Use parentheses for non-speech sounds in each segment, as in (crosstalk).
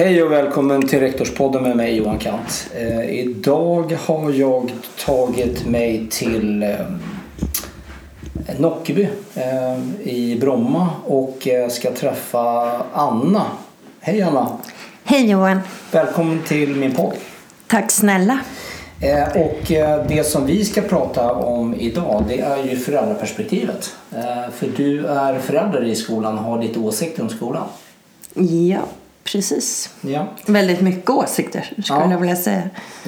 Hej och välkommen till Rektorspodden med mig Johan Kant. Eh, idag har jag tagit mig till eh, Nockeby eh, i Bromma och eh, ska träffa Anna. Hej Anna! Hej Johan! Välkommen till min podd. Tack snälla! Eh, och eh, det som vi ska prata om idag det är ju föräldraperspektivet. För du är förälder i skolan och har lite åsikter om skolan. Ja, precis. Ja, Väldigt mycket åsikter skulle Ja. jag vilja säga.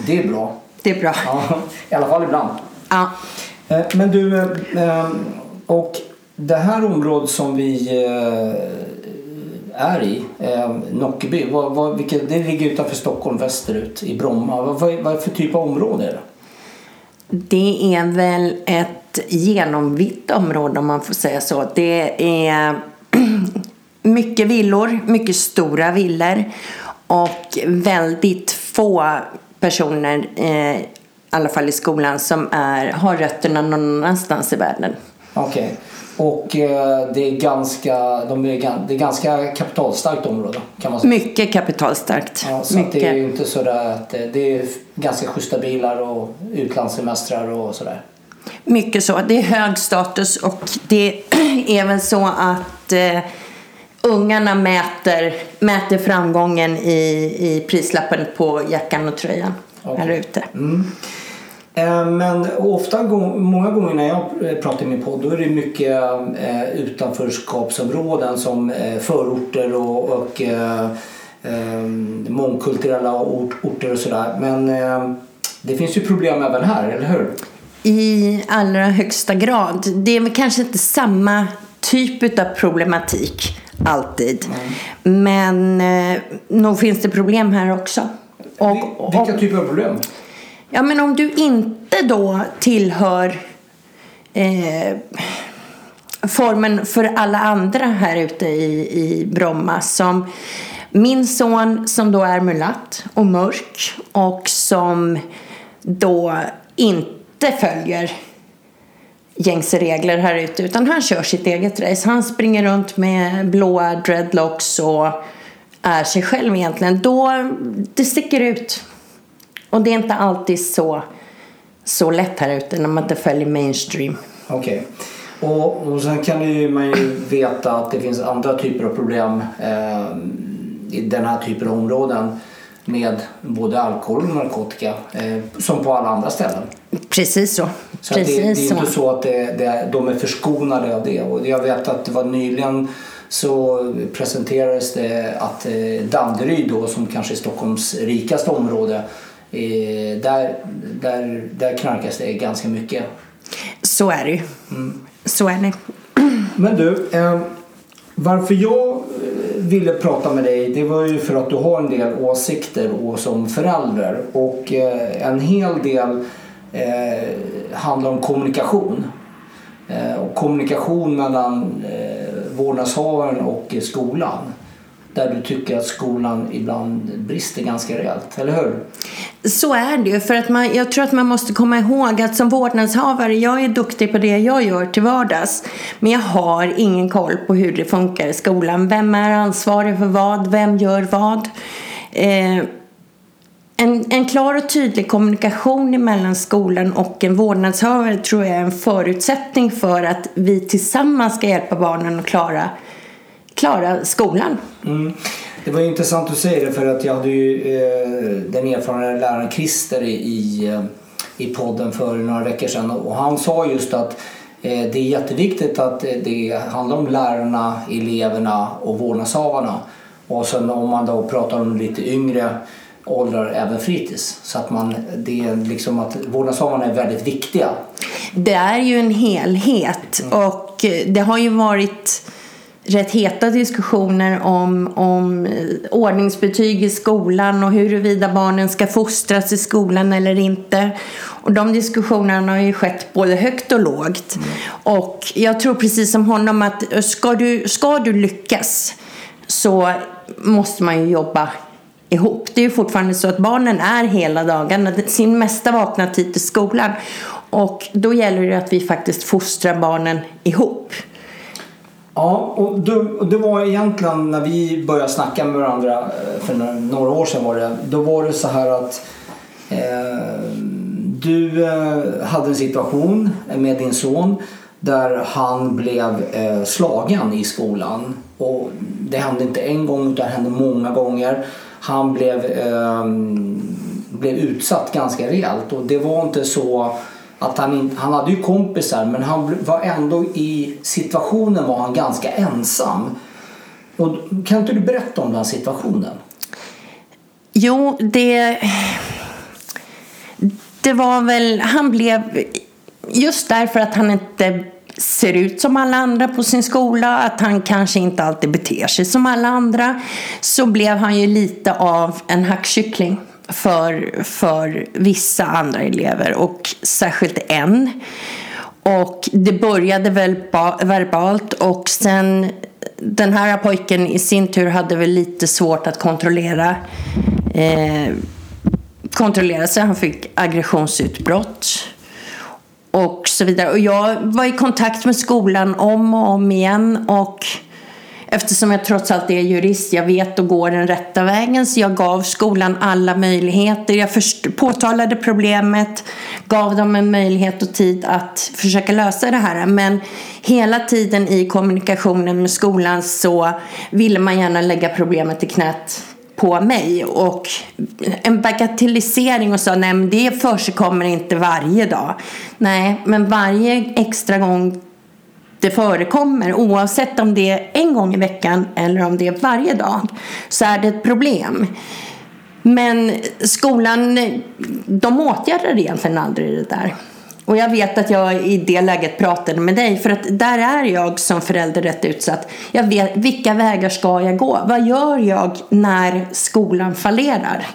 det är bra. Det är bra. Ja, I alla fall ibland. Ja. Eh, Men du, eh, och det här området som vi eh, är i, eh, Nockeby, det ligger utanför Stockholm västerut i Bromma. Vad, vad, är för typ av område? Är det? Det är väl ett genomvitt område om man får säga så. Det är mycket villor, mycket stora villor och väldigt få personer, eh, i alla fall i skolan, som är, har rötterna någon annanstans i världen. Okej. Och eh, det är ganska, de är, det är ganska kapitalstarkt område kan man säga. Mycket kapitalstarkt. Ja, så mycket. det är inte sådär att det, det är ganska schyssta bilar och utlandssemestrar och sådär. Mycket så. Det är hög status och det är (clears throat) väl så att eh, ungarna mäter, mäter framgången i, i prislappen på jackan och tröjan Okej. här ute. Eh, Men ofta, många gånger när jag pratar i min podd då är det mycket eh, utanförskapsområden som eh, förorter och, och mångkulturella ort, orter och sådär. Men det finns ju problem även här, eller hur? I allra högsta grad. Det är väl kanske inte samma typ av problematik alltid. Men eh, nog finns det problem här också. Och, Vilka typer av problem? Ja, men om du inte då tillhör eh, formen för alla andra här ute i, i Bromma som min son som då är mulatt och mörk och som då inte följer gängse regler här ute utan han kör sitt eget race. Han springer runt med blåa dreadlocks och är sig själv egentligen. Då, det sticker ut. Och det är inte alltid så, så lätt här ute när man inte följer mainstream. Okej. Och, och sen kan ju man ju veta att det finns andra typer av problem eh, i den här typen av områden med både alkohol och narkotika eh, som på alla andra ställen. Precis så. Så det, det är inte så. att det, det, de är förskonade av det. Och jag vet att det var nyligen så presenterades det att eh, Danderyd då som kanske är Stockholms rikaste område eh, där, där, där knarkas det ganska mycket. Så är det ju. Så är det. Men du, eh, varför jag ville prata med dig det var ju för att du har en del åsikter och som förälder och en hel del eh, handlar om kommunikation. Eh, och kommunikation mellan eh, vårdnadshavaren och eh, skolan. Där du tycker att skolan ibland brister ganska rejält, eller hur? Så är det ju. För att man, jag tror att man måste komma ihåg att som vårdnadshavare, jag är duktig på det jag gör till vardags. Men jag har ingen koll på hur det funkar i skolan. Vem är ansvarig för vad? Vem gör vad? Eh, en, en klar och tydlig kommunikation mellan skolan och en vårdnadshavare tror jag är en förutsättning för att vi tillsammans ska hjälpa barnen att klara, klara skolan. Mm. Det var ju intressant att säga det för att jag hade ju eh, den erfarna läraren Christer i, i, eh, podden för några veckor sedan och han sa just att eh, det är jätteviktigt att eh, det handlar om lärarna, eleverna och vårdnadshavarna. Och sen om man då pratar om lite yngre åldrar även fritids. Så att man, det är liksom att vårdnadshavarna är väldigt viktiga. Det är ju en helhet och eh, det har ju varit rätt heta diskussioner om, om eh, ordningsbetyg i skolan och huruvida barnen ska fostras i skolan eller inte. Och de diskussionerna har ju skett både högt och lågt. Och jag tror precis som honom att eh, ska du, ska du lyckas så måste man ju jobba ihop. Det är ju fortfarande så att barnen är hela dagarna sin mesta vakna tid till skolan. Och då gäller det att vi faktiskt fostrar barnen ihop. Ja, och det, var egentligen när vi började snacka med varandra eh, för några år sedan var det. Då var det så här att eh, du eh, hade en situation med din son där han blev eh, slagen i skolan. Och det hände inte en gång utan det hände många gånger. Han blev, eh, blev utsatt ganska rejält och det var inte så att han, han hade ju kompisar men han var ändå i situationen var han ganska ensam. Och kan inte du berätta om den situationen? Jo, det... Det var väl... Han blev... Just därför att han inte ser ut som alla andra på sin skola, att han kanske inte alltid beter sig som alla andra, så blev han ju lite av en hackkyckling för, för vissa andra elever och särskilt en. Och det började väl verbalt och sen den här pojken i sin tur hade väl lite svårt att kontrollera eh, kontrollera sig. Han fick aggressionsutbrott och så vidare. Och jag var i kontakt med skolan om och om igen och eftersom jag trots allt är jurist, jag vet och går den rätta vägen så jag gav skolan alla möjligheter. Jag först, påtalade problemet, gav dem en möjlighet och tid att försöka lösa det här. Men hela tiden i kommunikationen med skolan så ville man gärna lägga problemet i knät på mig och en bagatellisering och sa nej men det förekommer inte varje dag. Nej, men varje extra gång det förekommer oavsett om det är en gång i veckan eller om det är varje dag så är det ett problem. Men skolan, de åtgärdar egentligen aldrig det där. Och jag vet att jag i det läget pratade med dig för att där är jag som förälder rätt utsatt. Jag vet vilka vägar ska jag gå? Vad gör jag när skolan fallerar?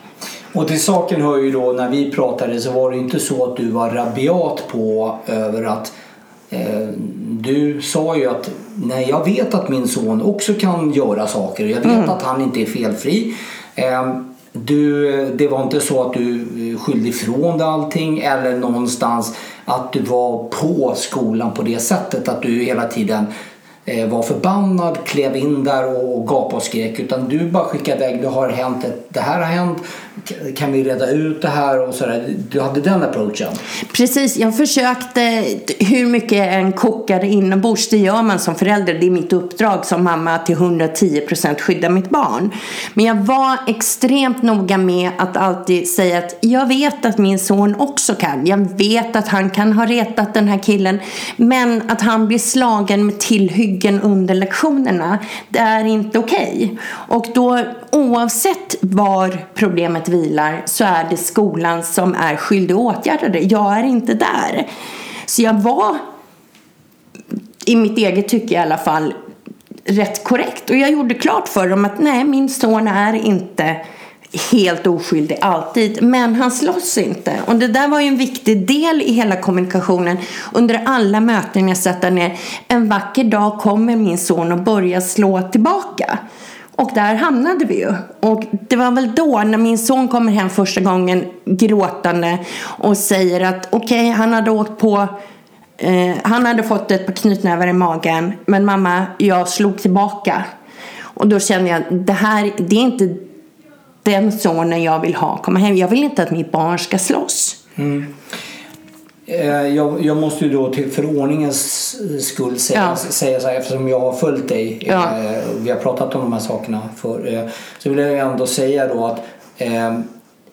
Och till saken hör ju då när vi pratade så var det inte så att du var rabiat på över att eh, du sa ju att nej, jag vet att min son också kan göra saker. Jag vet mm. att han inte är felfri. Eh, du, det var inte så att du eh, skyllde ifrån dig allting eller någonstans att du var på skolan på det sättet att du hela tiden Eh, var förbannad, klev in där och gapade och skrek. Utan du bara skickade iväg, det har hänt, det här har hänt, kan vi reda ut det här och sådär. Du hade den approachen. Precis, jag försökte hur mycket en kokade inombords, det gör man som förälder. Det är mitt uppdrag som mamma till 110% skydda mitt barn. Men jag var extremt noga med att alltid säga att jag vet att min son också kan. Jag vet att han kan ha retat den här killen. Men att han blir slagen med tillhygge ryggen under lektionerna. Det är inte okej. Okay. Och då oavsett var problemet vilar så är det skolan som är skyldig att åtgärda det. Jag är inte där. Så jag var i mitt eget tycke i alla fall rätt korrekt. Och jag gjorde klart för dem att nej, min son är inte helt oskyldig alltid, men han slåss inte. Och det där var ju en viktig del i hela kommunikationen. Under alla möten jag satt där ner, en vacker dag kommer min son och börjar slå tillbaka. Och där hamnade vi ju. Och det var väl då när min son kommer hem första gången gråtande och säger att okej, okay, han hade åkt på eh, han hade fått ett par knytnävar i magen men mamma, jag slog tillbaka. Och då kände jag, det här, det är inte den sonen jag vill ha komma hem. Jag vill inte att mitt barn ska slåss. Mm. Eh, jag, jag, måste ju då till förordningens skull säga, ja. säga så här eftersom jag har följt dig. Ja. Eh, vi har pratat om de här sakerna för, eh, så vill jag ändå säga då att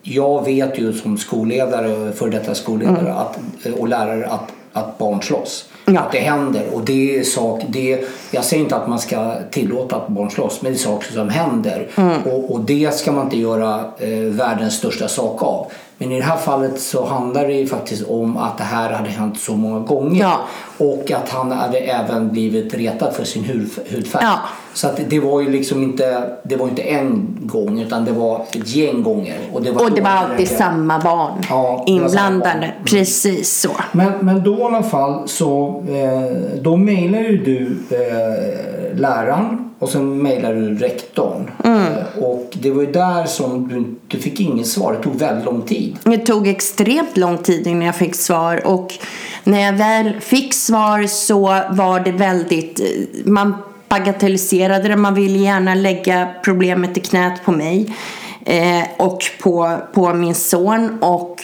jag vet ju som skolledare, för detta skolledare mm. att, och lärare att, att barn slåss. Ja. Att det händer. Och det är sak, det, jag säger inte att man ska tillåta att barn slåss, men det är saker som händer. Mm. Och, och, det ska man inte göra eh, världens största sak av. Men i det här fallet så handlar det faktiskt om att det här hade hänt så många gånger. Ja. Och att han hade även blivit retad för sin hud, hudfärg. Ja. Så att det var ju liksom inte, det var inte en gång utan det var ett gäng gånger. Och det var, och det var alltid samma barn ja, inblandade. Mm. Precis så. Men, men då i alla fall så eh, då mejlade du eh, läraren och sen mejlade du rektorn. Mm. Eh, och det var ju där som du, du fick inget svar. Det tog väldigt lång tid. Det tog extremt lång tid innan jag fick svar. Och när jag väl fick svar så var det väldigt... Man bagatelliserade det. Man ville gärna lägga problemet i knät på mig. Eh, och på, på min son. Och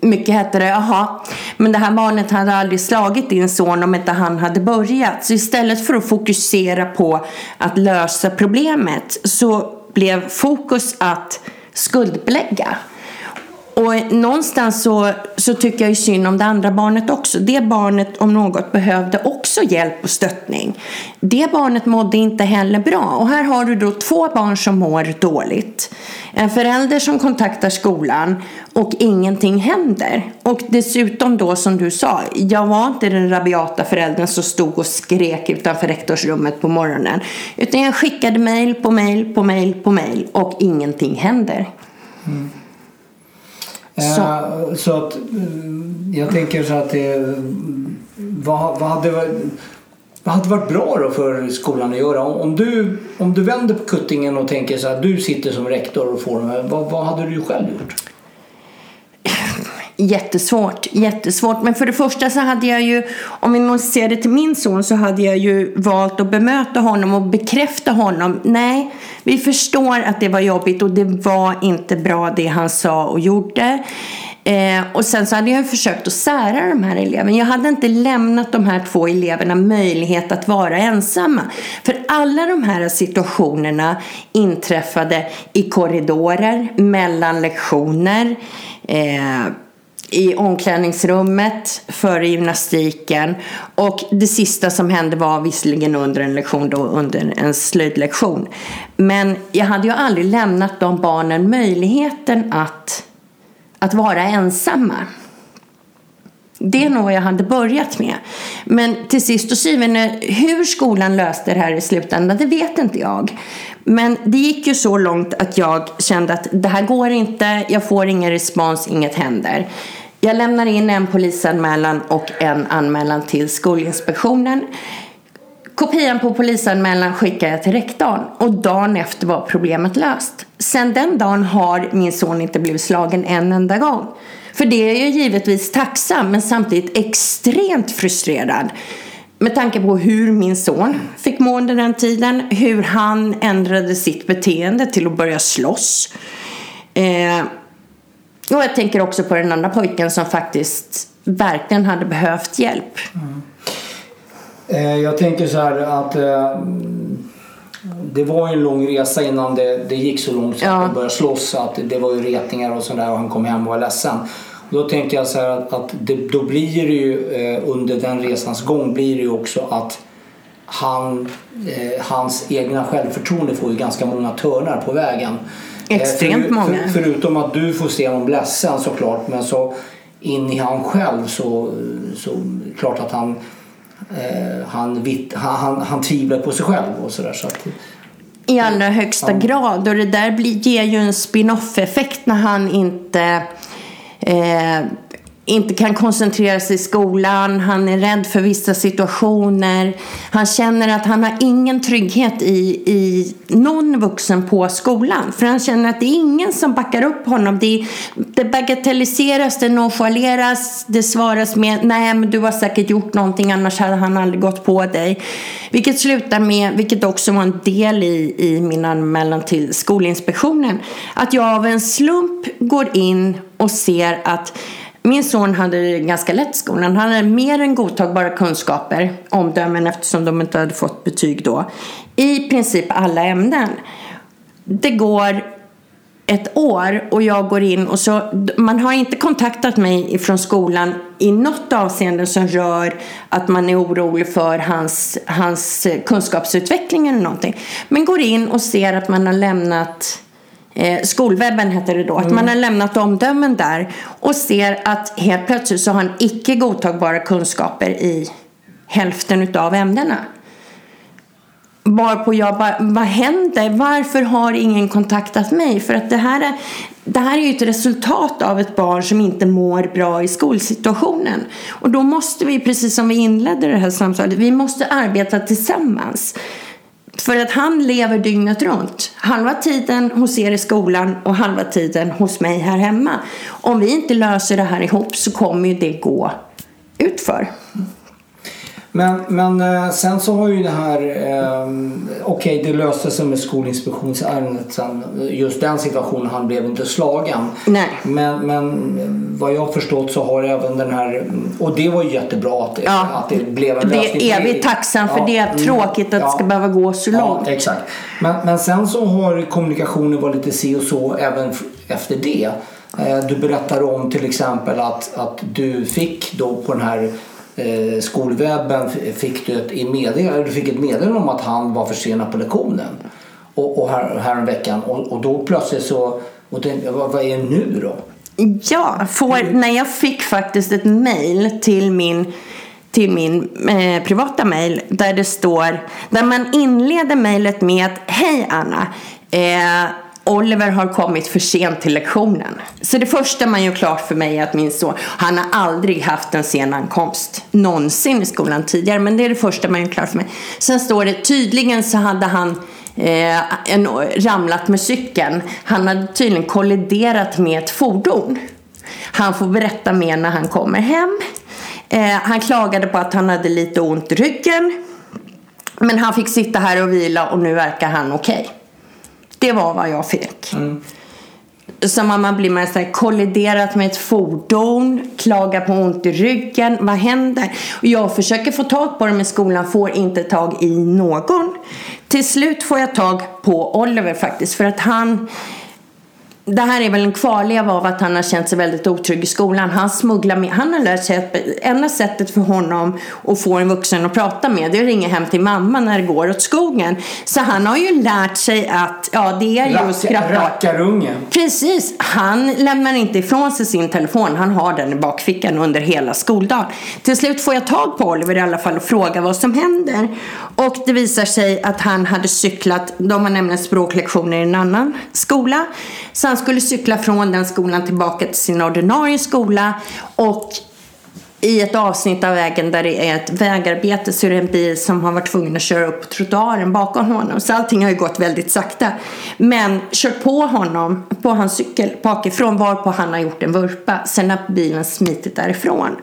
mycket hette det, jaha, men det här barnet hade aldrig slagit din son om inte han hade börjat. Så istället för att fokusera på att lösa problemet så blev fokus att skuldbelägga. Och någonstans så, så tycker jag ju synd om det andra barnet också. Det barnet om något behövde också hjälp och stöttning. Det barnet mådde inte heller bra. Och här har du då två barn som mår dåligt. En förälder som kontaktar skolan och ingenting händer. Och dessutom då som du sa, jag var inte den rabiata föräldern som stod och skrek utanför rektorsrummet på morgonen. Utan jag skickade mail på mail på mail på mail och ingenting händer. Mm. Så. Eh, så att jag tänker så att det, vad, vad, hade, vad hade varit bra då för skolan att göra? Om du, om du vänder på kuttingen och tänker så att du sitter som rektor och får vad, vad hade du själv gjort? Jättesvårt, jättesvårt. Men för det första så hade jag ju, om vi nu ser det till min son, så hade jag ju valt att bemöta honom och bekräfta honom. Nej, vi förstår att det var jobbigt och det var inte bra det han sa och gjorde. Eh, och sen så hade jag försökt att sära de här eleverna. Jag hade inte lämnat de här två eleverna möjlighet att vara ensamma. För alla de här situationerna inträffade i korridorer, mellan lektioner, eh, i omklädningsrummet före gymnastiken. Och det sista som hände var visserligen under en lektion då, under en slöjdlektion. Men jag hade ju aldrig lämnat de barnen möjligheten att, att vara ensamma. Det är nog vad jag hade börjat med. Men till sist och syvende, hur skolan löste det här i slutändan, det vet inte jag. Men det gick ju så långt att jag kände att det här går inte, jag får ingen respons, inget händer. Jag lämnar in en polisanmälan och en anmälan till Skolinspektionen. Kopian på polisanmälan skickar jag till rektorn och dagen efter var problemet löst. Sen den dagen har min son inte blivit slagen en enda gång. För det är jag givetvis tacksam men samtidigt extremt frustrerad. Med tanke på hur min son fick må under den tiden, hur han ändrade sitt beteende till att börja slåss. Eh, och jag tänker också på den andra pojken som faktiskt verkligen hade behövt hjälp. Mm. Eh, jag tänker så här att eh, det var en lång resa innan det, det gick så långt så ja. att de började slåss. Att det var ju retningar och sådär och han kom hem och var ledsen. Då tänkte jag så här att, att det, då blir det ju eh, under den resans gång blir det ju också att han, hans egna självförtroende får ju ganska många törnar på vägen. Extremt för, många. För, förutom att du får se honom ledsen såklart men så in i han själv så, så klart att han eh, han, vitt, han, han, han tvivlar på sig själv och sådär. Så att, I allra högsta ja. grad och det där blir, ger ju en spin-off effekt när han inte eh, inte kan koncentrera sig i skolan, han är rädd för vissa situationer. Han känner att han har ingen trygghet i, i någon vuxen på skolan. För han känner att det är ingen som backar upp honom. Det, det bagatelliseras, det nonchaleras, det svaras med nej men du har säkert gjort någonting annars hade han aldrig gått på dig. Vilket slutar med, vilket också var en del i, i min anmälan till Skolinspektionen, att jag av en slump går in och ser att min son hade det ganska lätt skolan. Han hade mer än godtagbara kunskaper, omdömen eftersom de inte hade fått betyg då, i princip alla ämnen. Det går ett år och jag går in och så, man har inte kontaktat mig från skolan i något avseende som rör att man är orolig för hans, hans kunskapsutveckling eller någonting. Men går in och ser att man har lämnat eh, Skolwebben heter det då, mm. att man har lämnat omdömen där och ser att helt plötsligt så har han icke godtagbara kunskaper i hälften av ämnena. Varpå jag bara, vad händer? Varför har ingen kontaktat mig? För att det här är, det här är ju ett resultat av ett barn som inte mår bra i skolsituationen. Och då måste vi, precis som vi inledde det här samtalet, vi måste arbeta tillsammans. För att han lever dygnet runt. Halva tiden hos er i skolan och halva tiden hos mig här hemma. Om vi inte löser det här ihop så kommer ju det gå utför. Men, men eh, sen så har ju det här, eh, okej okay, det löste sig med skolinspektionsärendet sen, just den situationen, han blev inte slagen. Nej. Men, men vad jag har förstått så har även den här, och det var ju jättebra att, Ja. att det blev en lösning. Det är vi tacksam för. Ja, Det är mm, tråkigt att det ja. ska behöva gå så långt. Ja, exakt. Men, men sen så har kommunikationen varit lite si och så även efter det. Eh, Du berättar om till exempel att, att du fick då på den här eh, skolwebben fick du ett, meddelande, du fick ett meddelande om att han var försenad på lektionen. Och, och här, här veckan och, och då plötsligt så, och det, vad, vad är det nu då? Ja, för när jag fick faktiskt ett mejl till min, till min eh, privata mejl där det står, där man inleder mejlet med att Hej Anna, eh, Oliver har kommit för sent till lektionen. Så det första man gör klart för mig är att min son, han har aldrig haft en sen ankomst någonsin i skolan tidigare. Men det är det första man gör klart för mig. Sen står det tydligen så hade han eh, en, ramlat med cykeln. Han hade tydligen kolliderat med ett fordon. Han får berätta mer när han kommer hem. Eh, han klagade på att han hade lite ont i ryggen. Men han fick sitta här och vila och nu verkar han okej. Det var vad jag fick. Så man blir man så här, kolliderat med ett fordon, klagar på ont i ryggen. Vad händer? Och jag försöker få tag på dem i skolan, får inte tag i någon. Till slut får jag tag på Oliver faktiskt, för att han det här är väl en kvarleva av att han har känt sig väldigt otrygg i skolan. Han smugglar med. Han har lärt sig att enda sättet för honom att få en vuxen att prata med det är att ringa hem till mamma när det går åt skogen. Så han har ju lärt sig att ja, det är just Rack- skratta. Rackarunge. Precis, han lämnar inte ifrån sig sin telefon. Han har den i bakfickan under hela skoldagen. Till slut får jag tag på Oliver i alla fall och frågar vad som händer. Och det visar sig att han hade cyklat, de har nämligen språklektioner i en annan skola. Så han skulle cykla från den skolan tillbaka till sin ordinarie skola. Och i ett avsnitt av vägen där det är ett vägarbete så är det en bil som har varit tvungen att köra upp på trottoaren bakom honom. Så allting har ju gått väldigt sakta. Men kört på honom på hans cykel bakifrån varpå han har gjort en vurpa. Sen har bilen smitit därifrån.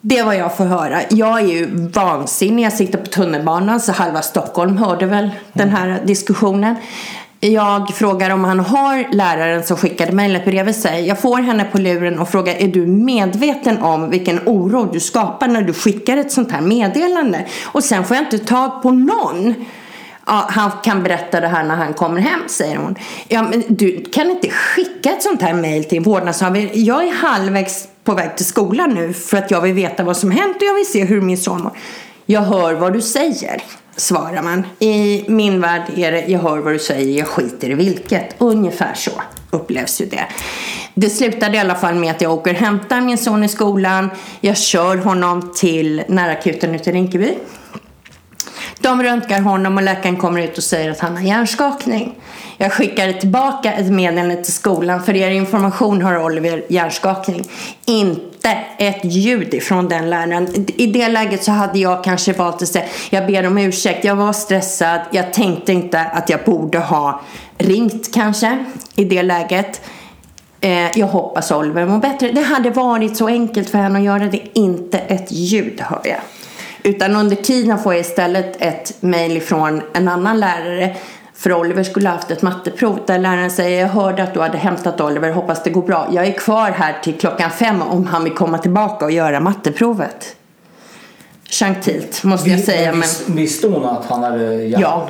Det var jag får höra. Jag är ju vansinnig. Jag sitter på tunnelbanan så halva Stockholm hörde väl den här diskussionen. Jag frågar om han har läraren som skickade mejlet bredvid sig. Jag får henne på luren och frågar är du medveten om vilken oro du skapar när du skickar ett sånt här meddelande? Och sen får jag inte tag på någon. Ja, han kan berätta det här när han kommer hem, säger hon. Ja, men du kan inte skicka ett sånt här mejl till vårdnadshavare. Jag är halvvägs på väg till skolan nu för att jag vill veta vad som hänt och jag vill se hur min son mår. Jag hör vad du säger, svarar man. I min värld är det jag hör vad du säger, jag skiter i vilket. Ungefär så upplevs ju det. Det slutade i alla fall med att jag åker och hämtar min son i skolan. Jag kör honom till närakuten ute i Rinkeby. De röntgar honom och läkaren kommer ut och säger att han har hjärnskakning. Jag skickar tillbaka ett meddelande till skolan. För er information har Oliver hjärnskakning. Inte ett ljud ifrån den läraren. I det läget så hade jag kanske valt att säga jag ber om ursäkt. Jag var stressad. Jag tänkte inte att jag borde ha ringt kanske i det läget. Eh, jag hoppas Oliver mår bättre. Det hade varit så enkelt för henne att göra det. Inte ett ljud hör jag. Utan under tiden får jag istället ett mejl från en annan lärare. För Oliver skulle ha haft ett matteprov där läraren säger jag hörde att du hade hämtat Oliver, hoppas det går bra. Jag är kvar här till klockan fem om han vill komma tillbaka och göra matteprovet. Gentilt måste jag säga. Men... Vis- Visste hon att han hade Ja.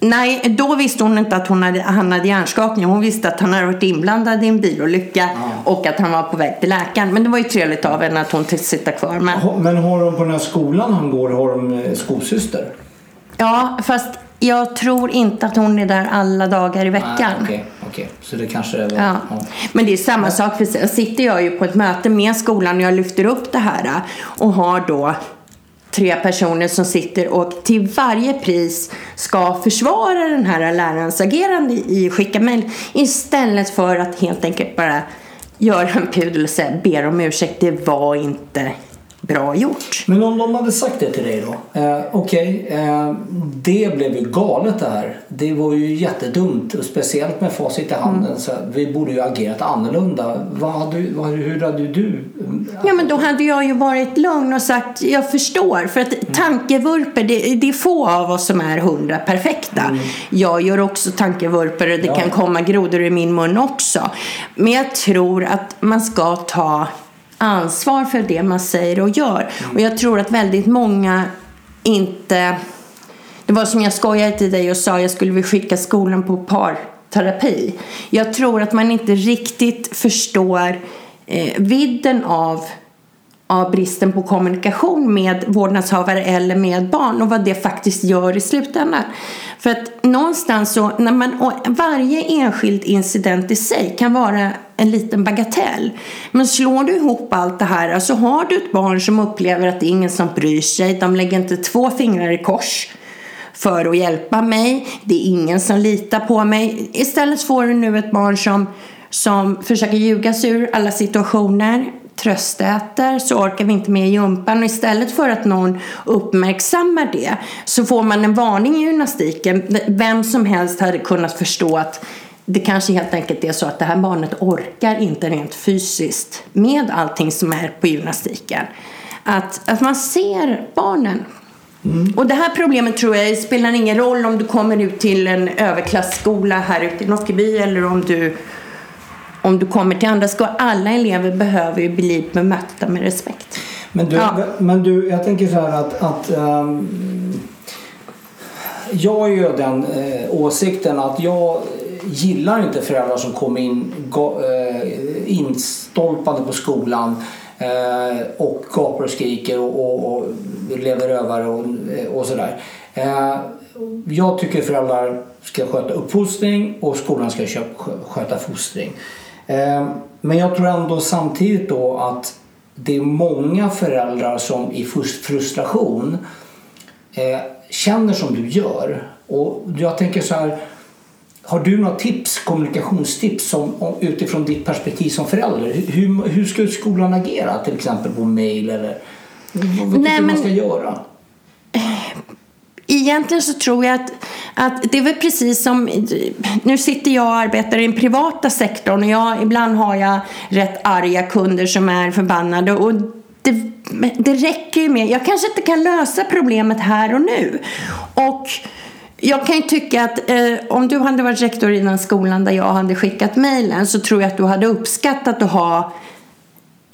Nej, då visste hon inte att hon hade, han hade hjärnskakning. Hon visste att han hade varit inblandad i en bilolycka och att han var på väg till läkaren. Men det var ju trevligt av henne att hon sitta kvar. Men... Ha- Men har de på den här skolan han går, har de eh, skolsyster? Ja, fast jag tror inte att hon är där alla dagar i veckan. Ah, Okej, okej. Så det kanske är... Ja. Men det är samma sak. För sen sitter jag ju på ett möte med skolan och jag lyfter upp det här och har då tre personer som sitter och till varje pris ska försvara den här lärarens agerande i skicka mejl istället för att helt enkelt bara göra en pudel och säga ber om ursäkt, det var inte bra gjort. Men om de hade sagt det till dig då? Eh, Okej, okay, eh, det blev ju galet det här. Det var ju jättedumt. Och speciellt med facit i handen. Mm. Så vi borde ju agerat annorlunda. Vad hade, vad, hur hade du? Ja men då hade jag ju varit lugn och sagt jag förstår. För att mm. tankevurper, det, det är få av oss som är hundra perfekta. Mm. Jag gör också tankevurper och det ja. kan komma grodor i min mun också. Men jag tror att man ska ta ansvar för det man säger och gör. Och jag tror att väldigt många inte... Det var som jag skojade till dig och sa jag skulle vilja skicka skolan på parterapi. Jag tror att man inte riktigt förstår eh, vidden av av bristen på kommunikation med vårdnadshavare eller med barn och vad det faktiskt gör i slutändan. För att någonstans så, när man, varje enskild incident i sig kan vara en liten bagatell. Men slår du ihop allt det här så alltså har du ett barn som upplever att det är ingen som bryr sig. De lägger inte två fingrar i kors för att hjälpa mig. Det är ingen som litar på mig. Istället får du nu ett barn som, som försöker ljuga sig ur alla situationer tröstäter så orkar vi inte med gympan och istället för att någon uppmärksammar det så får man en varning i gymnastiken. Vem som helst hade kunnat förstå att det kanske helt enkelt är så att det här barnet orkar inte rent fysiskt med allting som är på gymnastiken. Att, att man ser barnen. Mm. Och det här problemet tror jag spelar ingen roll om du kommer ut till en överklassskola här ute i Nockeby eller om du om du kommer till andra skolor. Alla elever behöver ju bli bemötta med respekt. Men du, ja. men du jag tänker så här att, att um, jag har ju den eh, åsikten att jag gillar inte föräldrar som kommer in go, eh, instolpade på skolan eh, och gapar och skriker och, och, och lever rövare och, och sådär. Eh, jag tycker föräldrar ska sköta uppfostring och skolan ska sköta fostring. Eh, men jag tror ändå samtidigt då att det är många föräldrar som i frustration eh, känner som du gör. Och jag tänker så här, har du några tips, kommunikationstips som, utifrån ditt perspektiv som förälder? Hur, hur ska skolan agera till exempel på mail eller vad tycker Nej, man ska göra? Egentligen så tror jag att, att det är väl precis som, nu sitter jag och arbetar i den privata sektorn och jag, ibland har jag rätt arga kunder som är förbannade och det, det räcker ju med, jag kanske inte kan lösa problemet här och nu. Och jag kan ju tycka att eh, om du hade varit rektor i den skolan där jag hade skickat mejlen så tror jag att du hade uppskattat att ha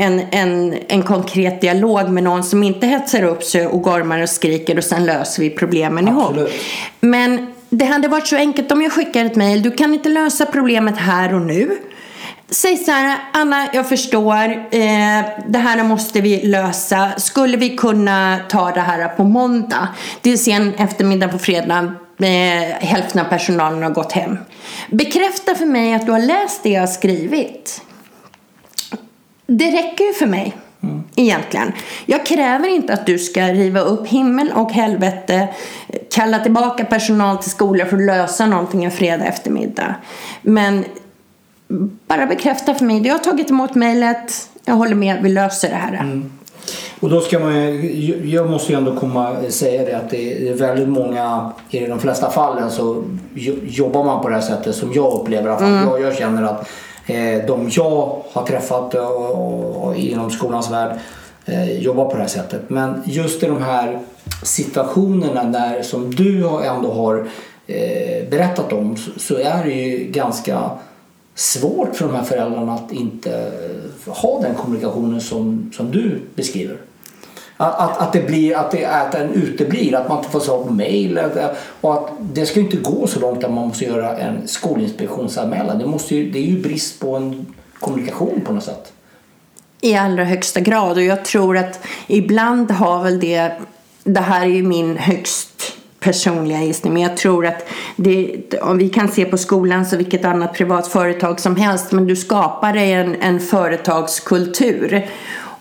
en, en, en konkret dialog med någon som inte hetsar upp sig och gormar och skriker och sen löser vi problemen Absolut. ihop. Men det hade varit så enkelt om jag skickar ett mejl. Du kan inte lösa problemet här och nu. Säg så här, Anna, jag förstår. Eh, det här måste vi lösa. Skulle vi kunna ta det här på måndag? Det är sen eftermiddag på fredag. Eh, hälften av personalen har gått hem. Bekräfta för mig att du har läst det jag har skrivit. Det räcker ju för mig. Mm. Egentligen. Jag kräver inte att du ska riva upp himmel och helvete, kalla tillbaka personal till skolan för att lösa någonting en fredag eftermiddag. Men bara bekräfta för mig, jag har tagit emot mejlet, jag håller med, vi löser det här. Mm. Och då ska man, jag måste ju ändå komma säga det att det är väldigt många, i de flesta fallen så jobbar man på det här sättet som jag upplever. Att mm. jag, jag känner att Eh, Eh, de jag har träffat inom skolans värld eh, jobbar på det här sättet. Men just i de här situationerna där som du ändå har eh, berättat om så är det ju ganska svårt för de här föräldrarna att inte ha den kommunikationen som, som du beskriver. Att, att, det blir, att, det, att den uteblir, att man inte får svar på mejl. Och att det ska inte gå så långt att man måste göra en skolinspektionsanmälan. Det, måste ju, det är ju brist på en kommunikation på något sätt. I allra högsta grad och jag tror att ibland har väl det, det här är ju min högst personliga gissning, men jag tror att det, om vi kan se på skolan så vilket annat privat företag som helst, men du skapar dig en, en företagskultur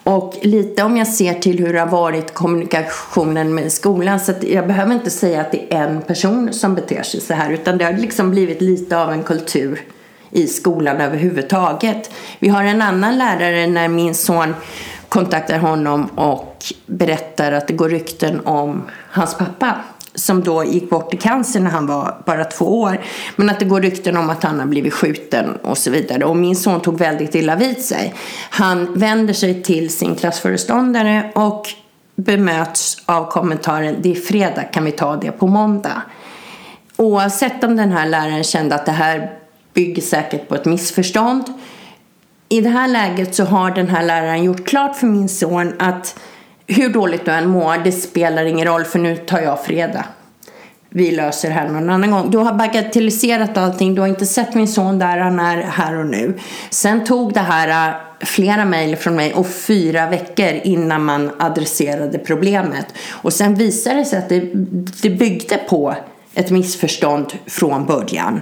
och lite om jag ser till hur det har varit kommunikationen med skolan så jag behöver inte säga att det är en person som beter sig så här utan det har liksom blivit lite av en kultur i skolan överhuvudtaget. Vi har en annan lärare när min son kontaktar honom och berättar att det går rykten om hans pappa som då gick bort i cancer när han var bara två år. Men att det går rykten om att han har blivit skjuten och så vidare. Och min son tog väldigt illa vid sig. Han vänder sig till sin klassföreståndare och bemöts av kommentaren det är fredag, kan vi ta det på måndag? Oavsett om den här läraren kände att det här bygger säkert på ett missförstånd. I det här läget så har den här läraren gjort klart för min son att hur dåligt du än mår, det spelar ingen roll för nu tar jag fredag. Vi löser det här någon annan gång. Du har bagatelliserat allting, du har inte sett min son där han är här och nu. Sen tog det här äh, flera mejl från mig och fyra veckor innan man adresserade problemet. Och sen visade det sig att det, det byggde på ett missförstånd från början.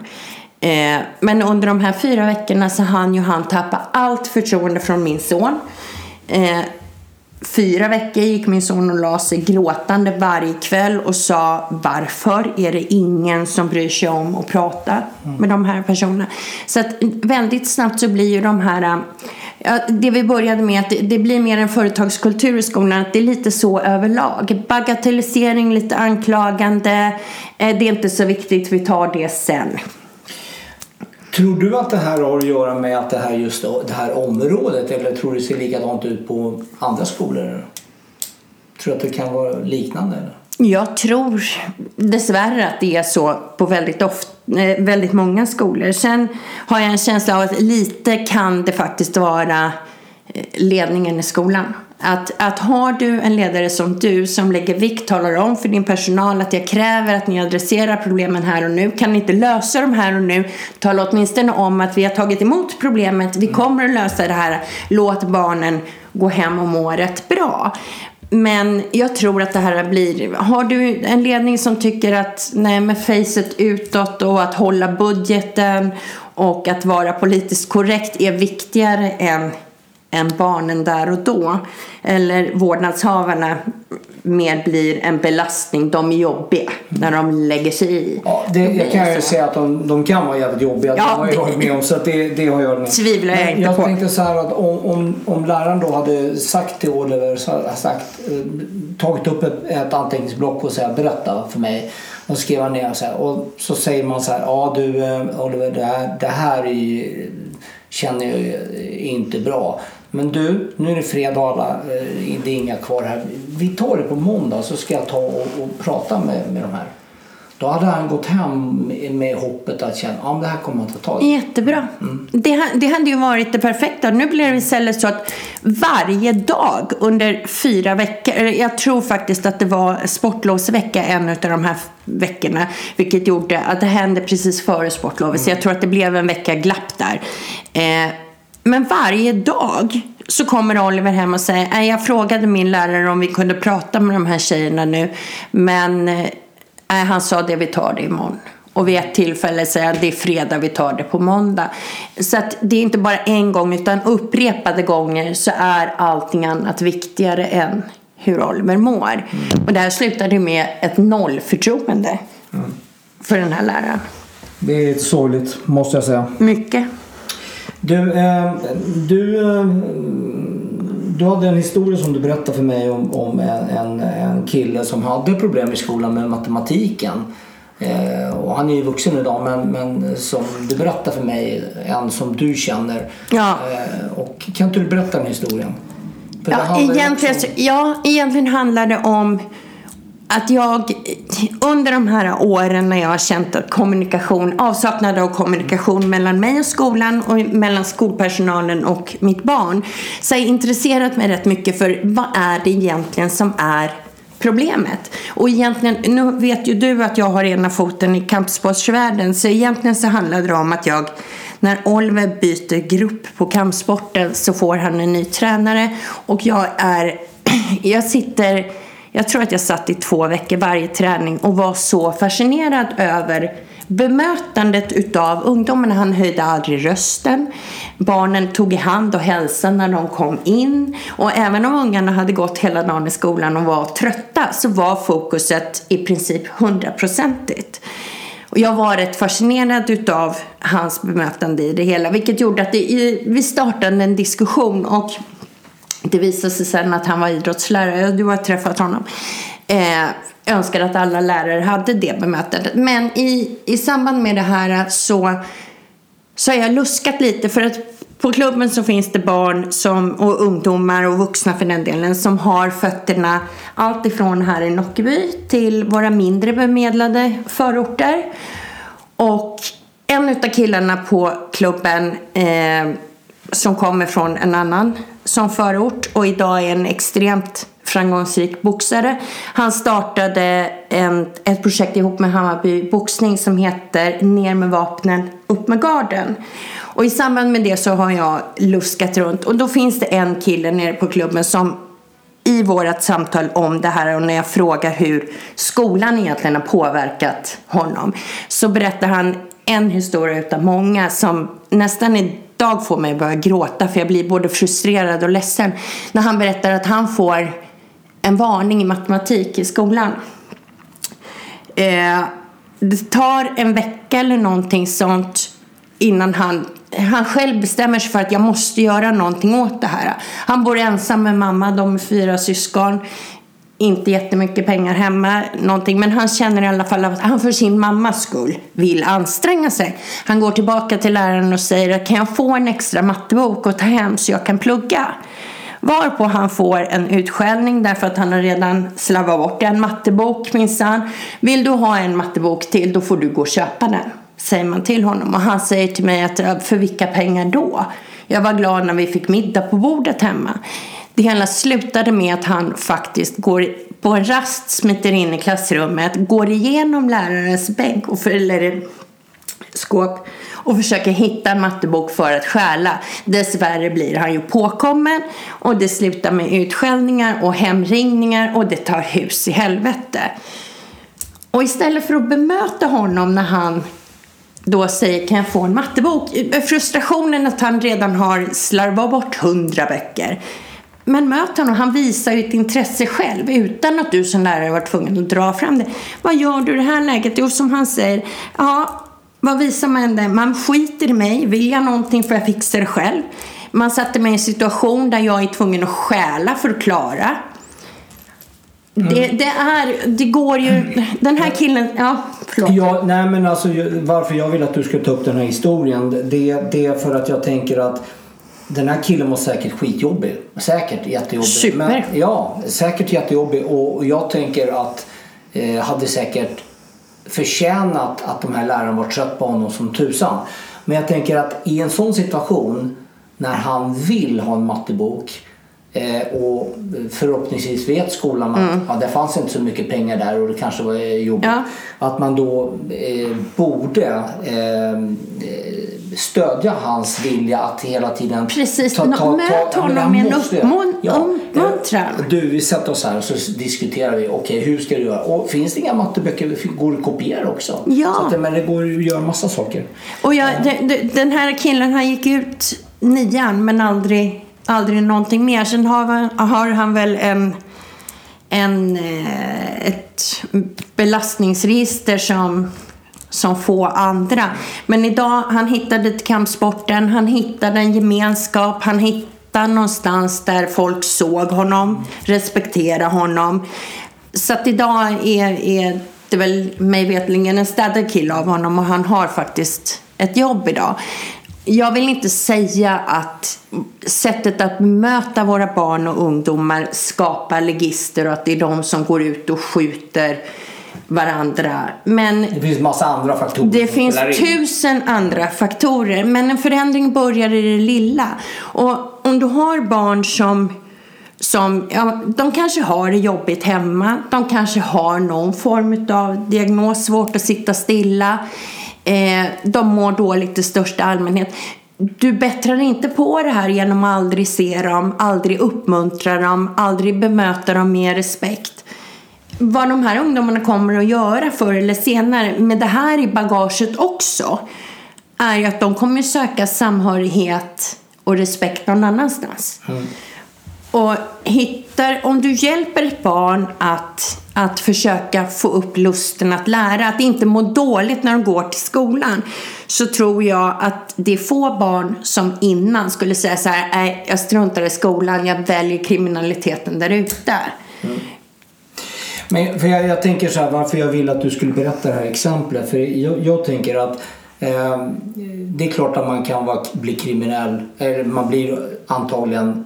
Eh, men under de här fyra veckorna så hann ju han tappa allt förtroende från min son. Eh, fyra veckor gick min son och la sig gråtande varje kväll och sa varför är det ingen som bryr sig om att prata mm. med de här personerna. Så att väldigt snabbt så blir ju de här Ja, det vi började med att det, det, blir mer en företagskultur i skolan, att det är lite så överlag. Bagatellisering, lite anklagande, eh, det är inte så viktigt, vi tar det sen. Tror du att det här har att göra med att det här just det här området eller tror du det ser likadant ut på andra skolor? Tror du att det kan vara liknande? Eller? Jag tror dessvärre att det är så på väldigt, ofta, eh, väldigt många skolor. Sen har jag en känsla av att lite kan det faktiskt vara eh, ledningen i skolan. Att, att har du en ledare som du som lägger vikt, talar om för din personal att jag kräver att ni adresserar problemen här och nu. Kan ni inte lösa dem här och nu, tala åtminstone om att vi har tagit emot problemet, vi kommer att lösa det här. Låt barnen gå hem och må rätt bra. Men jag tror att det här blir... Har du en ledning som tycker att nej, med facet utåt och att hålla budgeten och att vara politiskt korrekt är viktigare än än barnen där och då. Eller vårdnadshavarna mer blir en belastning. De är jobbiga när de lägger sig i. Ja, det, jag kan ju säga att de, de kan vara jävligt jobbiga. Ja, det har jag varit med om. Så det, det har jag med. tvivlar jag inte jag på. Jag tänkte så här att om, om, om läraren då hade sagt till Oliver, sagt, eh, tagit upp ett, ett anteckningsblock och sagt berätta för mig. Och skrev han ner så här, och så säger man så här, ja du eh, Oliver det här, det här är, känner jag inte bra. Men du, nu är det fredag alla, eh, det är inga kvar här. Vi tar det på måndag så ska jag ta och, och prata med, med de här. Då hade han gått hem med hoppet att känna att det här kommer han ta tag i. Jättebra. Mm. Det, det hade ju varit det perfekta. Nu blir det istället så att varje dag under fyra veckor, jag tror faktiskt att det var sportlovsvecka en av de här veckorna, vilket gjorde att det hände precis före sportlovet. Mm. Så jag tror att det blev en vecka glapp där. Eh, men varje dag så kommer Oliver hem och säger jag frågade min lärare om vi kunde prata med de här tjejerna nu men äh, han sa det, vi tar det imorgon. Och vid ett tillfälle säger han det är fredag, vi tar det på måndag. Så att det är inte bara en gång utan upprepade gånger så är allting annat viktigare än hur Oliver mår. Mm. Och det här slutade med ett nollförtroende mm. för den här läraren. Det är sorgligt måste jag säga. Mycket. Du, eh, du, eh, du hade en historia som du berättade för mig om, om en, en, en kille som hade problem i skolan med matematiken. Eh, och han är ju vuxen idag men, men som du berättade för mig, en som du känner. Ja. Eh, och kan inte du berätta den historien? ja, egentligen, också... ja, egentligen handlar det om att jag under de här åren när jag har känt att kommunikation, avsaknad av kommunikation mellan mig och skolan och mellan skolpersonalen och mitt barn så har jag intresserat mig rätt mycket för vad är det egentligen som är problemet. Och egentligen, nu vet ju du att jag har ena foten i kampsportsvärlden så egentligen så handlar det om att jag när Oliver byter grupp på kampsporten så får han en ny tränare och jag är, (clears throat) jag sitter jag tror att jag satt i två veckor varje träning och var så fascinerad över bemötandet utav ungdomarna. Han höjde aldrig rösten. Barnen tog i hand och hälsade när de kom in. Och även om ungarna hade gått hela dagen i skolan och var trötta så var fokuset i princip hundraprocentigt. Och jag var rätt fascinerad utav hans bemötande i det hela vilket gjorde att det, vi startade en diskussion och det visade sig sen att han var idrottslärare. Du har träffat honom. Eh, önskar att alla lärare hade det bemötandet. Men i, i samband med det här så, så har jag luskat lite. För att på klubben så finns det barn som, och ungdomar och vuxna för den delen som har fötterna allt ifrån här i Nockeby till våra mindre bemedlade förorter. Och en av killarna på klubben eh, som kommer från en annan som förort och idag är en extremt framgångsrik boxare. Han startade en, ett projekt ihop med Hammarby Boxning som heter Ner med vapnen, upp med garden. Och i samband med det så har jag luskat runt och då finns det en kille nere på klubben som i vårt samtal om det här och när jag frågar hur skolan egentligen har påverkat honom så berättar han en historia utav många som nästan är... Dag får mig att börja gråta för jag blir både frustrerad och ledsen när han berättar att han får en varning i matematik i skolan. Eh, det tar en vecka eller någonting sånt innan han, han själv bestämmer sig för att jag måste göra någonting åt det här. Han bor ensam med mamma, de är fyra syskon. Inte jättemycket pengar hemma, någonting. men han känner i alla fall att han för sin mammas skull vill anstränga sig. Han går tillbaka till läraren och säger kan jag få en extra mattebok och ta hem så jag kan plugga? Varpå han får en utskällning därför att han har redan slarvat bort en mattebok minsann. Vill du ha en mattebok till då får du gå och köpa den. Säger man till honom. Och han säger till mig att för vilka pengar då? Jag var glad när vi fick middag på bordet hemma. Det hela slutade med att han faktiskt går på en rast, smiter in i klassrummet, går igenom lärarens bänk och eller skåp och försöker hitta en mattebok för att stjäla. Dessvärre blir han ju påkommen och det slutar med utskällningar och hemringningar och det tar hus i helvete. Och istället för att bemöta honom när han då säger kan jag få en mattebok? Frustrationen att han redan har slarvat bort hundra böcker. Men möt honom, han visar ju ett intresse själv utan att du som lärare var tvungen att dra fram det. Vad gör du i det här läget? Jo, som han säger, ja, vad visar man det? Man skiter i mig. Vill jag någonting får jag fixa det själv. Man satte mig i en situation där jag är tvungen att stjäla för att klara. Mm. Det, det, är, det går ju, den här killen, ja förlåt. Ja, nej men alltså varför jag vill att du ska ta upp den här historien det, det är för att jag tänker att den här killen var säkert skitjobbig. Säkert jättejobbig. Super. Men, ja, säkert jättejobbig och jag tänker att eh, hade säkert förtjänat att de här lärarna var trött på honom som tusan. Men jag tänker att i en sån situation när han vill ha en mattebok eh, och förhoppningsvis vet skolan att mm. ja, det fanns inte så mycket pengar där och det kanske var jobbigt. Ja. Att man då eh, borde eh, stödja hans vilja att hela tiden Precis, ta, ta, ta, möt honom med en uppmuntran. Ja, du, vi sätter oss här och så diskuterar vi. Okej, okay, hur ska du göra? Och finns det inga matteböcker går det att kopiera också? Ja. Så att, men det går att göra massa saker. Och jag, ja. den här killen han gick ut nian men aldrig, aldrig någonting mer. Sen har, har han väl en en, eh, ett belastningsregister som som få andra. Men idag, han hittade till kampsporten, han hittade en gemenskap, han hittade någonstans där folk såg honom, respekterade honom. Så att idag är, är det väl mig vetligen en städad kille av honom och han har faktiskt ett jobb idag. Jag vill inte säga att sättet att möta våra barn och ungdomar skapar legister och att det är de som går ut och skjuter varandra. Men det finns massa andra faktorer. Det finns tusen andra faktorer. Men en förändring börjar i det lilla. Och om du har barn som som, ja, de kanske har det jobbigt hemma, de kanske har någon form av diagnos, svårt att sitta stilla, eh, de mår dåligt i största allmänhet. Du bättrar inte på det här genom att aldrig se dem, aldrig uppmuntra dem, aldrig bemöta dem med respekt vad de här ungdomarna kommer att göra förr eller senare med det här i bagaget också är ju att de kommer söka samhörighet och respekt någon annanstans. Mm. Och hittar, om du hjälper ett barn att, att försöka få upp lusten att lära, att inte må dåligt när de går till skolan, så tror jag att det är få barn som innan skulle säga så här, nej, jag struntar i skolan, jag väljer kriminaliteten där ute. Mm. Men för jag, jag, tänker så här, varför jag vill att du skulle berätta det här exemplet. För jag, jag tänker att eh, det är klart att man kan vara, bli kriminell. Eller man blir antagligen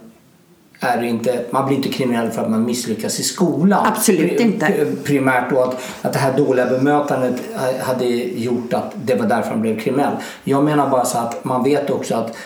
är inte, man blir inte kriminell för att man misslyckas i skolan. Absolut inte. Primärt då att, att det här dåliga bemötandet hade gjort att det var därför man blev kriminell. Jag menar bara så att man vet också att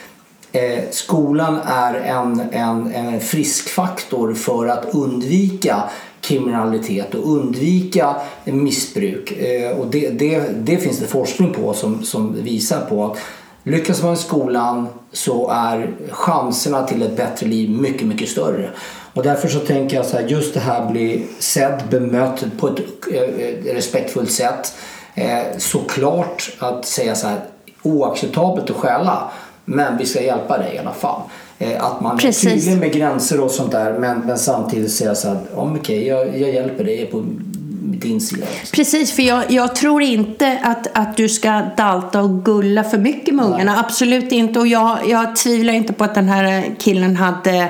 eh, skolan är en, en, en friskfaktor för att undvika kriminalitet och undvika missbruk. Eh, och det, det, det, finns det forskning på som, som visar på att lyckas man i skolan så är chanserna till ett bättre liv mycket, mycket större. Och därför så tänker jag så här, just det här bli sedd, bemött på ett eh, respektfullt sätt. Eh, såklart att säga så här, oacceptabelt att stjäla, men vi ska hjälpa dig i alla fall. Eh, att man Precis. är tydlig med gränser och sånt där men, men samtidigt säga så att oh, okej, okay, jag, jag hjälper dig på din sida. Precis, för jag, jag, tror inte att, att du ska dalta och gulla för mycket med ungarna. Absolut inte. Och jag, jag tvivlar inte på att den här killen hade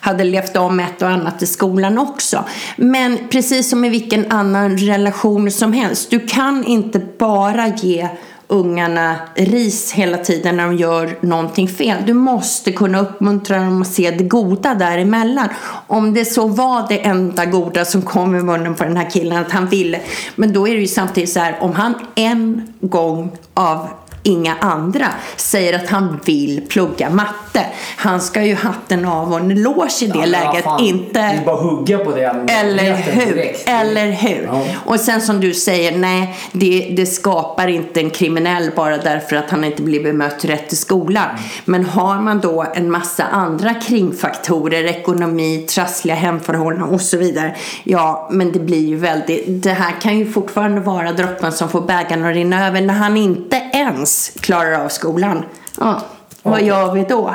hade levt om ett och annat i skolan också. Men precis som i vilken annan relation som helst, du kan inte bara ge ungarna ris hela tiden när de gör någonting fel. Du måste kunna uppmuntra dem att se det goda däremellan. Om det så var det enda goda som kom i munnen på den här killen att han ville. Men då är det ju samtidigt så här, om han en gång av inga andra säger att han vill plugga matte. Han ska ju hatten av och en eloge i det ja, läget. Fan, inte... Det är bara hugga på det. Eller hur? Direkt. Eller hur? Ja. Och sen som du säger, nej, det, det skapar inte en kriminell bara därför att han inte blir bemött rätt i skolan. Mm. Men har man då en massa andra kringfaktorer, ekonomi, trassliga hemförhållanden och så vidare. Ja, men det blir ju väldigt, det här kan ju fortfarande vara droppen som får bägaren att rinna över när han inte ens ens klarar av skolan. Ja, vad okay. gör vi då?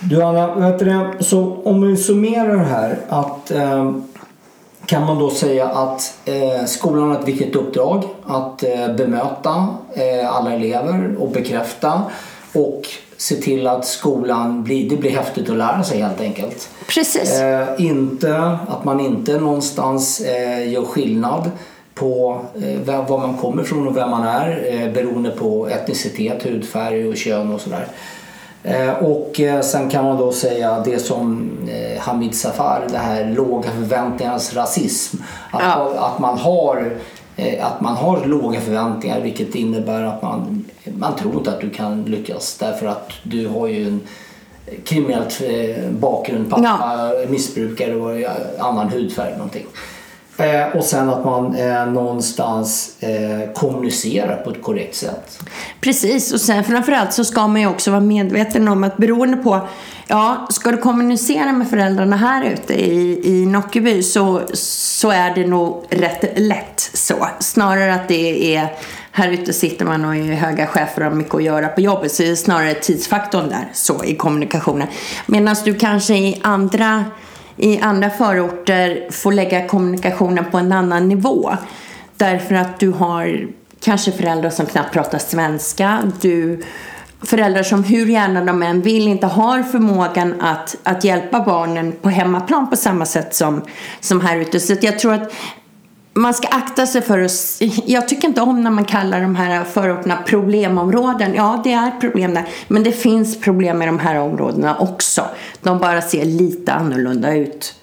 Du Anna, vet du, så om vi summerar det här att eh, kan man då säga att eh, skolan har ett viktigt uppdrag att eh, bemöta alla elever och bekräfta och se till att skolan blir, det blir häftigt att lära sig helt enkelt. Precis. Inte, att man inte någonstans gör skillnad på eh, var man kommer ifrån och vem man är eh, beroende på etnicitet, hudfärg och kön och sådär. Eh, och sen kan man då säga det som Hamid Safar, det här låga förväntningarnas rasism. Att, ja. att, man har, att man har låga förväntningar vilket innebär att man, man tror inte att du kan lyckas därför att du har ju en kriminellt bakgrund, pappa ja. missbrukare och annan hudfärg någonting. Eh, och sen att man eh, någonstans eh, kommunicerar på ett korrekt sätt. Precis, och sen framförallt så ska man ju också vara medveten om att beroende på Ja, ska du kommunicera med föräldrarna här ute i, i Nockeby så, så är det nog rätt lätt så. Snarare att det är här ute sitter man och är höga chefer och har mycket att göra på jobbet så är det snarare tidsfaktorn där så i kommunikationen. Medan du kanske i andra i andra förorter får lägga kommunikationen på en annan nivå. Därför att du har kanske föräldrar som knappt pratar svenska. Du, föräldrar som hur gärna de än vill inte har förmågan att, att hjälpa barnen på hemmaplan på samma sätt som, som här ute. Så jag tror att man ska akta sig för att... Jag tycker inte om när man kallar de här förorterna problemområden. Ja, det är problem där. Men det finns problem i de här områdena också. De bara ser lite annorlunda ut.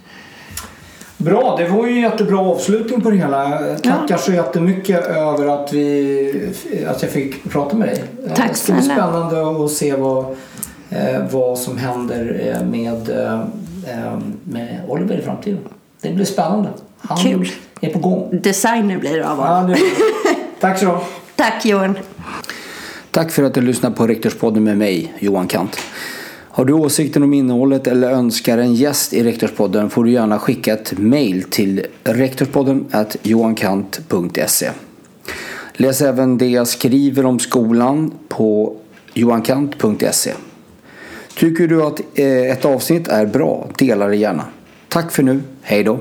Bra, det var ju en jättebra avslutning på det hela. Tackar ja. så jättemycket över att, vi, att jag fick prata med dig. Tack Det ska bli spännande att se vad, eh, vad som händer eh, med, eh, med Oliver i framtiden. Det blir spännande. Han Kul. Är på gång. Designer blir det av honom. Ja, Tack så (laughs) Tack Johan. Tack för att du lyssnade på Rektorspodden med mig, Johan Kant. Har du åsikter om innehållet eller önskar en gäst i Rektorspodden får du gärna skicka ett mail till rektorspodden johankant.se. Läs även det jag skriver om skolan på johankant.se. Tycker du att eh, ett avsnitt är bra, dela det gärna. Tack för nu, hej då!